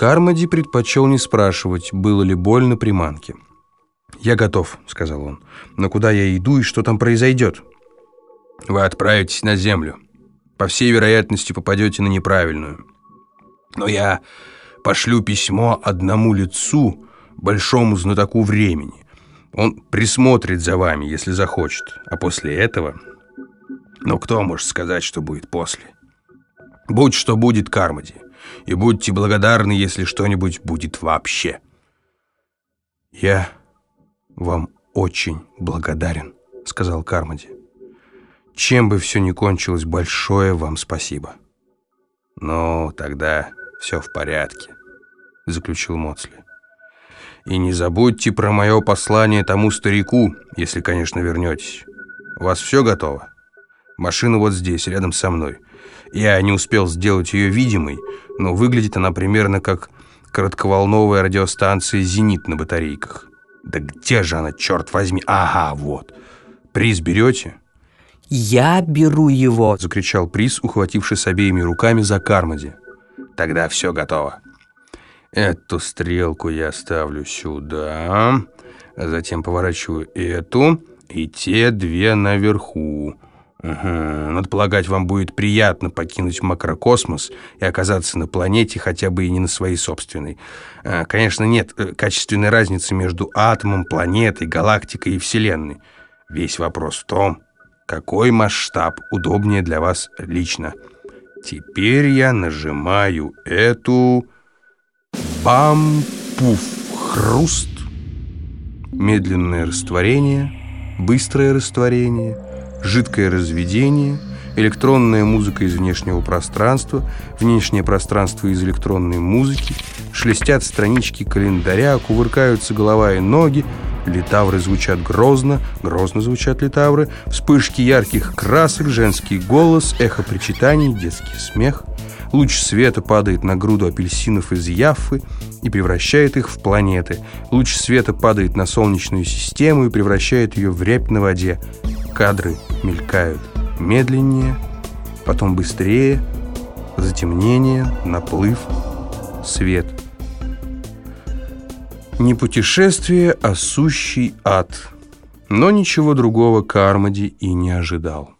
Кармоди предпочел не спрашивать, было ли больно приманке. «Я готов», — сказал он. «Но куда я иду и что там произойдет?» «Вы отправитесь на землю. По всей вероятности попадете на неправильную. Но я пошлю письмо одному лицу, большому знатоку времени. Он присмотрит за вами, если захочет. А после этого... Ну, кто может сказать, что будет после? Будь что будет, Кармоди. И будьте благодарны, если что-нибудь будет вообще. Я вам очень благодарен, сказал Кармоди. Чем бы все ни кончилось, большое вам спасибо. Ну, тогда все в порядке, заключил Моцли. И не забудьте про мое послание тому старику, если, конечно, вернетесь. У вас все готово? Машина вот здесь, рядом со мной. Я не успел сделать ее видимой, но выглядит она примерно как коротковолновая радиостанция «Зенит» на батарейках. Да где же она, черт возьми? Ага, вот. Приз берете? «Я беру его!» — закричал Приз, ухватившись обеими руками за Кармоди. «Тогда все готово. Эту стрелку я ставлю сюда, затем поворачиваю эту и те две наверху. Угу. Надо полагать, вам будет приятно покинуть макрокосмос и оказаться на планете, хотя бы и не на своей собственной. А, конечно, нет э, качественной разницы между атомом, планетой, галактикой и Вселенной. Весь вопрос в том, какой масштаб удобнее для вас лично. Теперь я нажимаю эту... Бам-пуф, хруст. Медленное растворение, быстрое растворение — жидкое разведение, электронная музыка из внешнего пространства, внешнее пространство из электронной музыки, шелестят странички календаря, кувыркаются голова и ноги, литавры звучат грозно, грозно звучат литавры, вспышки ярких красок, женский голос, эхо причитаний, детский смех. Луч света падает на груду апельсинов из Яффы и превращает их в планеты. Луч света падает на Солнечную систему и превращает ее в рябь на воде. Кадры мелькают медленнее, потом быстрее, затемнение, наплыв, свет. Не путешествие, а сущий ад. Но ничего другого Кармоди и не ожидал.